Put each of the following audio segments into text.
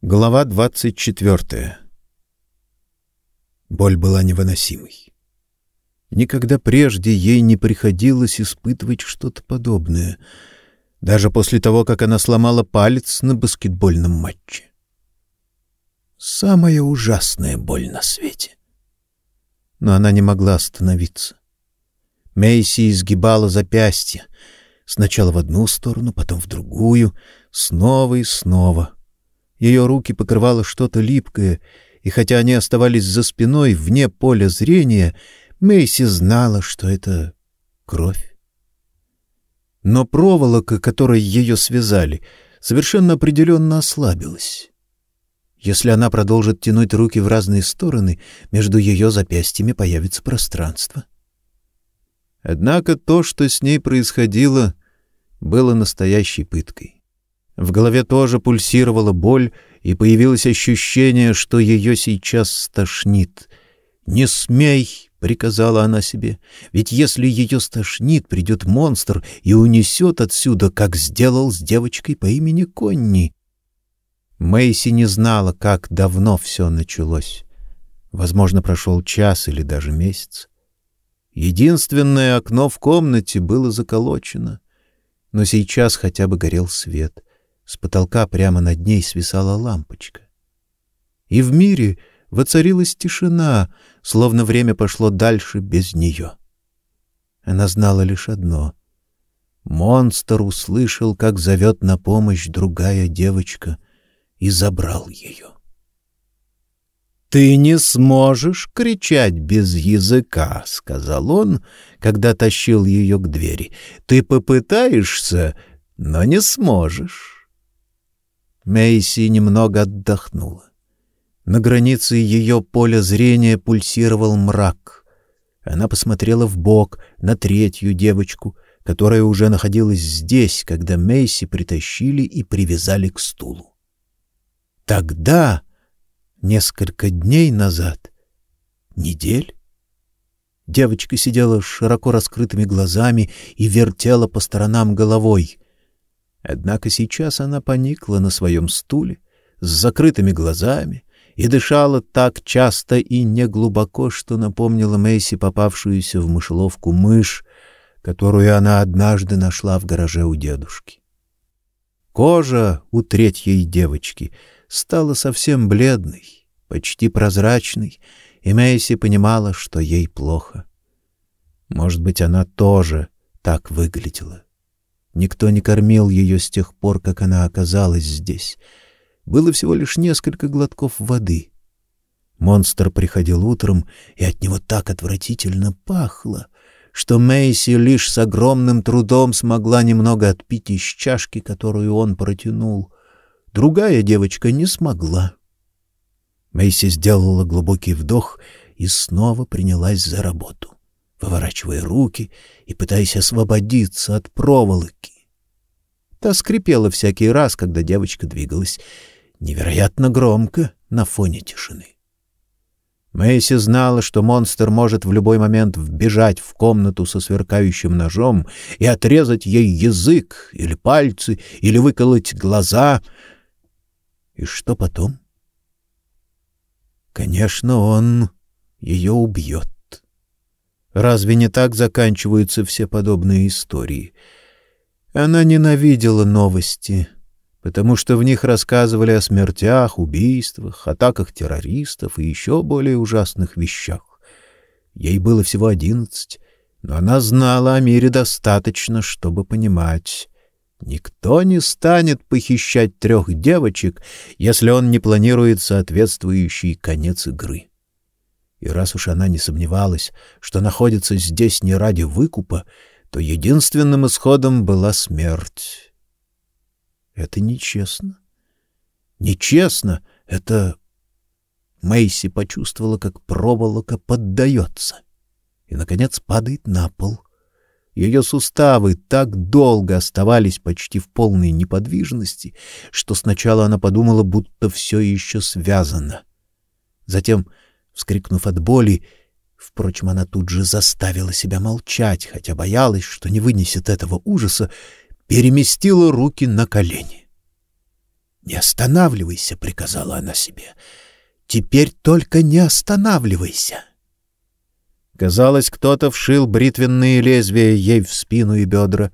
Глава двадцать четвертая. Боль была невыносимой. Никогда прежде ей не приходилось испытывать что-то подобное, даже после того, как она сломала палец на баскетбольном матче. Самая ужасная боль на свете. Но она не могла остановиться. Мейси изгибала запястье, сначала в одну сторону, потом в другую, снова и снова — ее руки покрывало что-то липкое, и хотя они оставались за спиной, вне поля зрения, Мэйси знала, что это кровь. Но проволока, которой ее связали, совершенно определенно ослабилась. Если она продолжит тянуть руки в разные стороны, между ее запястьями появится пространство. Однако то, что с ней происходило, было настоящей пыткой. В голове тоже пульсировала боль, и появилось ощущение, что ее сейчас стошнит. «Не смей!» — приказала она себе. «Ведь если ее стошнит, придет монстр и унесет отсюда, как сделал с девочкой по имени Конни». Мэйси не знала, как давно все началось. Возможно, прошел час или даже месяц. Единственное окно в комнате было заколочено, но сейчас хотя бы горел свет — с потолка прямо над ней свисала лампочка. И в мире воцарилась тишина, словно время пошло дальше без нее. Она знала лишь одно. Монстр услышал, как зовет на помощь другая девочка, и забрал ее. «Ты не сможешь кричать без языка», — сказал он, когда тащил ее к двери. «Ты попытаешься, но не сможешь». Мейси немного отдохнула. На границе ее поля зрения пульсировал мрак. Она посмотрела в бок на третью девочку, которая уже находилась здесь, когда Мейси притащили и привязали к стулу. Тогда, несколько дней назад, недель, девочка сидела с широко раскрытыми глазами и вертела по сторонам головой — Однако сейчас она поникла на своем стуле с закрытыми глазами и дышала так часто и неглубоко, что напомнила Мэйси попавшуюся в мышеловку мышь, которую она однажды нашла в гараже у дедушки. Кожа у третьей девочки стала совсем бледной, почти прозрачной, и Мэйси понимала, что ей плохо. Может быть, она тоже так выглядела. Никто не кормил ее с тех пор, как она оказалась здесь. Было всего лишь несколько глотков воды. Монстр приходил утром, и от него так отвратительно пахло, что Мэйси лишь с огромным трудом смогла немного отпить из чашки, которую он протянул. Другая девочка не смогла. Мэйси сделала глубокий вдох и снова принялась за работу выворачивая руки и пытаясь освободиться от проволоки. Та скрипела всякий раз, когда девочка двигалась невероятно громко на фоне тишины. Мэйси знала, что монстр может в любой момент вбежать в комнату со сверкающим ножом и отрезать ей язык или пальцы, или выколоть глаза. И что потом? Конечно, он ее убьет. Разве не так заканчиваются все подобные истории? Она ненавидела новости, потому что в них рассказывали о смертях, убийствах, атаках террористов и еще более ужасных вещах. Ей было всего одиннадцать, но она знала о мире достаточно, чтобы понимать, Никто не станет похищать трех девочек, если он не планирует соответствующий конец игры. И раз уж она не сомневалась, что находится здесь не ради выкупа, то единственным исходом была смерть. Это нечестно. Нечестно это Мэйси почувствовала, как проволока поддается и наконец падает на пол. Ее суставы так долго оставались почти в полной неподвижности, что сначала она подумала, будто все еще связано. Затем вскрикнув от боли, впрочем, она тут же заставила себя молчать, хотя боялась, что не вынесет этого ужаса, переместила руки на колени. Не останавливайся, приказала она себе. Теперь только не останавливайся. Казалось, кто-то вшил бритвенные лезвия ей в спину и бедра.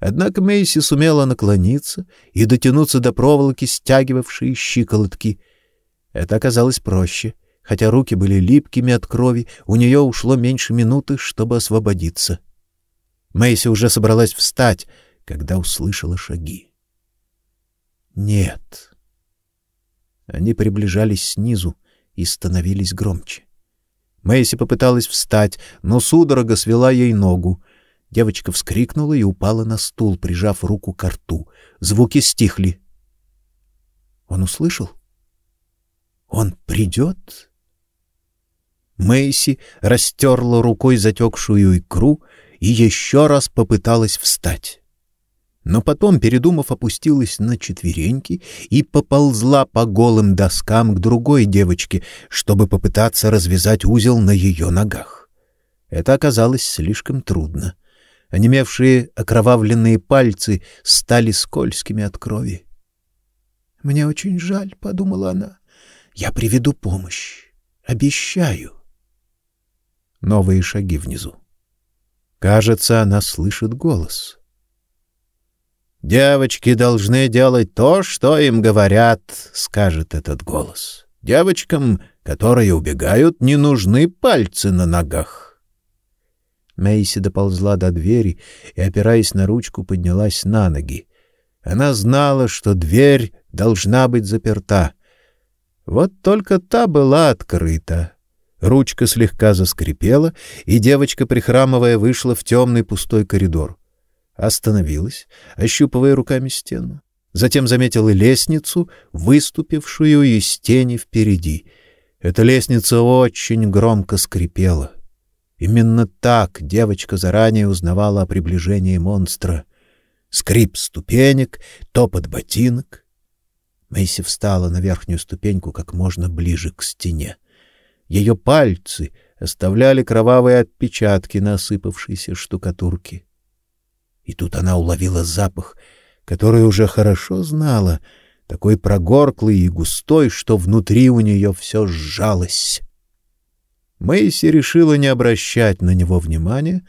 Однако Мейси сумела наклониться и дотянуться до проволоки, стягивавшей щиколотки. Это оказалось проще. Хотя руки были липкими от крови, у нее ушло меньше минуты, чтобы освободиться. Мэйси уже собралась встать, когда услышала шаги. Нет. Они приближались снизу и становились громче. Мэйси попыталась встать, но судорога свела ей ногу. Девочка вскрикнула и упала на стул, прижав руку к рту. Звуки стихли. Он услышал? Он придет? Мэйси растерла рукой затекшую икру и еще раз попыталась встать. Но потом, передумав, опустилась на четвереньки и поползла по голым доскам к другой девочке, чтобы попытаться развязать узел на ее ногах. Это оказалось слишком трудно. Онемевшие окровавленные пальцы стали скользкими от крови. «Мне очень жаль», — подумала она. «Я приведу помощь. Обещаю». Новые шаги внизу. Кажется, она слышит голос. Девочки должны делать то, что им говорят, скажет этот голос. Девочкам, которые убегают, не нужны пальцы на ногах. Мейси доползла до двери и, опираясь на ручку, поднялась на ноги. Она знала, что дверь должна быть заперта. Вот только та была открыта. Ручка слегка заскрипела, и девочка, прихрамывая, вышла в темный пустой коридор. Остановилась, ощупывая руками стену. Затем заметила лестницу, выступившую из тени впереди. Эта лестница очень громко скрипела. Именно так девочка заранее узнавала о приближении монстра. Скрип ступенек, топот ботинок. Мэйси встала на верхнюю ступеньку как можно ближе к стене. Ее пальцы оставляли кровавые отпечатки на осыпавшейся штукатурке. И тут она уловила запах, который уже хорошо знала, такой прогорклый и густой, что внутри у нее все сжалось. Мэйси решила не обращать на него внимания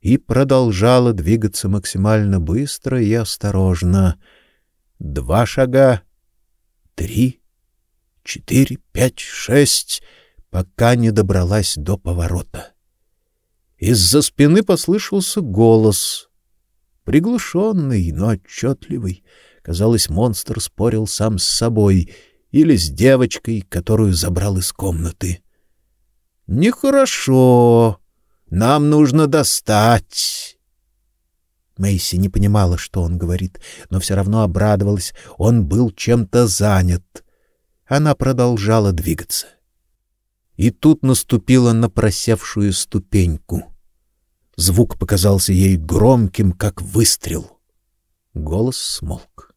и продолжала двигаться максимально быстро и осторожно. Два шага, три, четыре, пять, шесть — пока не добралась до поворота. Из-за спины послышался голос, приглушенный, но отчетливый. Казалось, монстр спорил сам с собой или с девочкой, которую забрал из комнаты. Нехорошо. Нам нужно достать. Мэйси не понимала, что он говорит, но все равно обрадовалась. Он был чем-то занят. Она продолжала двигаться и тут наступила на просевшую ступеньку. Звук показался ей громким, как выстрел. Голос смолк.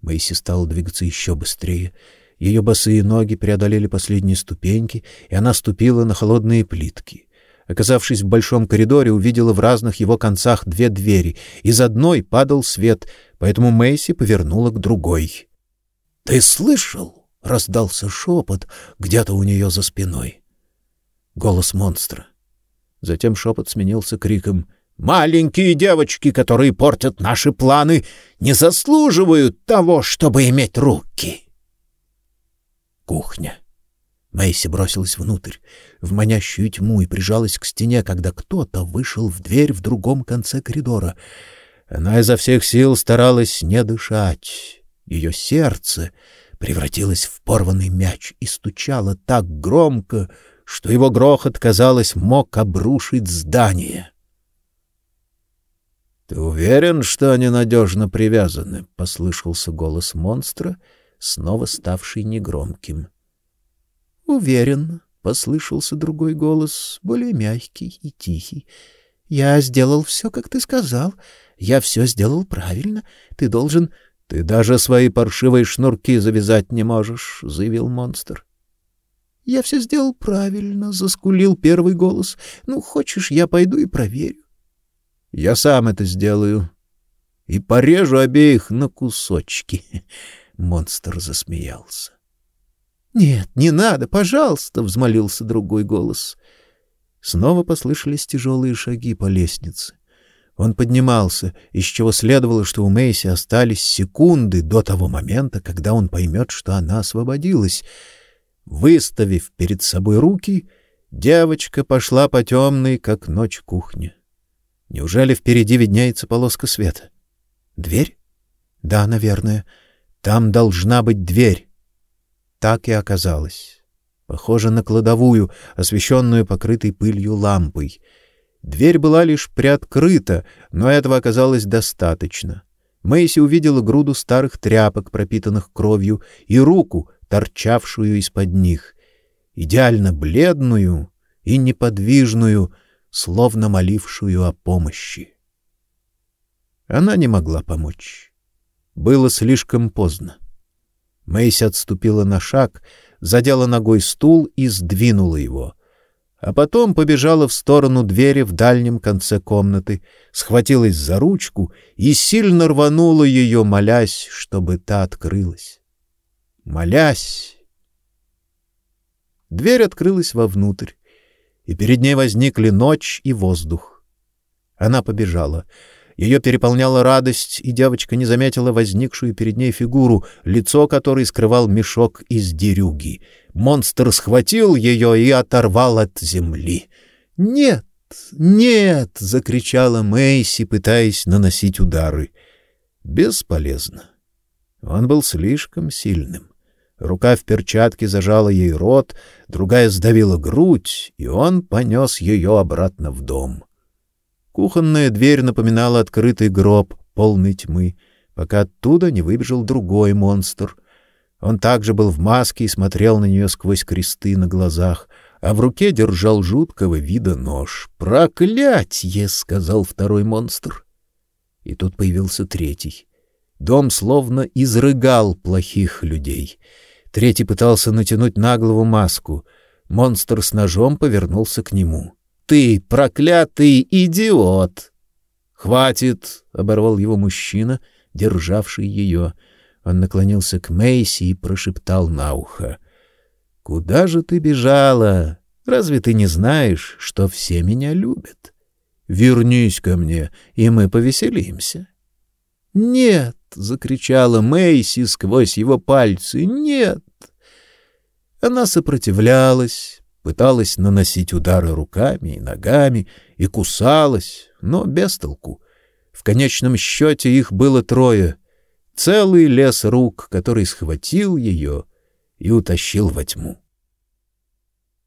Мэйси стала двигаться еще быстрее. Ее босые ноги преодолели последние ступеньки, и она ступила на холодные плитки. Оказавшись в большом коридоре, увидела в разных его концах две двери. Из одной падал свет, поэтому Мэйси повернула к другой. "Ты слышал?" Раздался шепот где-то у нее за спиной. Голос монстра. Затем шепот сменился криком: "Маленькие девочки, которые портят наши планы, не заслуживают того, чтобы иметь руки". Кухня. Мэйси бросилась внутрь, в манящую тьму и прижалась к стене, когда кто-то вышел в дверь в другом конце коридора. Она изо всех сил старалась не дышать. Ее сердце превратилась в порванный мяч и стучала так громко, что его грохот, казалось, мог обрушить здание. Ты уверен, что они надежно привязаны? послышался голос монстра, снова ставший негромким. Уверен, послышался другой голос, более мягкий и тихий. Я сделал все, как ты сказал. Я все сделал правильно. Ты должен — Ты даже свои паршивые шнурки завязать не можешь, — заявил монстр. — Я все сделал правильно, — заскулил первый голос. — Ну, хочешь, я пойду и проверю. — Я сам это сделаю. И порежу обеих на кусочки. Монстр засмеялся. «Нет, не надо, пожалуйста!» — взмолился другой голос. Снова послышались тяжелые шаги по лестнице. Он поднимался, из чего следовало, что у Мэйси остались секунды до того момента, когда он поймет, что она освободилась. Выставив перед собой руки, девочка пошла по темной, как ночь, кухне. Неужели впереди виднеется полоска света? Дверь? Да, наверное. Там должна быть дверь. Так и оказалось. Похоже на кладовую, освещенную покрытой пылью лампой — Дверь была лишь приоткрыта, но этого оказалось достаточно. Мэйси увидела груду старых тряпок, пропитанных кровью, и руку, торчавшую из-под них, идеально бледную и неподвижную, словно молившую о помощи. Она не могла помочь. Было слишком поздно. Мэйси отступила на шаг, задела ногой стул и сдвинула его а потом побежала в сторону двери в дальнем конце комнаты, схватилась за ручку и сильно рванула ее, молясь, чтобы та открылась. Молясь. Дверь открылась вовнутрь, и перед ней возникли ночь и воздух. Она побежала — ее переполняла радость, и девочка не заметила возникшую перед ней фигуру, лицо которой скрывал мешок из дерюги. Монстр схватил ее и оторвал от земли. "Нет, нет!" закричала Мэйси, пытаясь наносить удары. Бесполезно. Он был слишком сильным. Рука в перчатке зажала ей рот, другая сдавила грудь, и он понес ее обратно в дом. Кухонная дверь напоминала открытый гроб, полный тьмы, пока оттуда не выбежал другой монстр. Он также был в маске и смотрел на нее сквозь кресты на глазах, а в руке держал жуткого вида нож. «Проклятье!» — сказал второй монстр. И тут появился третий. Дом словно изрыгал плохих людей. Третий пытался натянуть на голову маску. Монстр с ножом повернулся к нему ты, проклятый идиот!» «Хватит!» — оборвал его мужчина, державший ее. Он наклонился к Мэйси и прошептал на ухо. «Куда же ты бежала? Разве ты не знаешь, что все меня любят? Вернись ко мне, и мы повеселимся». «Нет!» — закричала Мэйси сквозь его пальцы. «Нет!» Она сопротивлялась, пыталась наносить удары руками и ногами и кусалась, но без толку. В конечном счете их было трое. Целый лес рук, который схватил ее и утащил во тьму.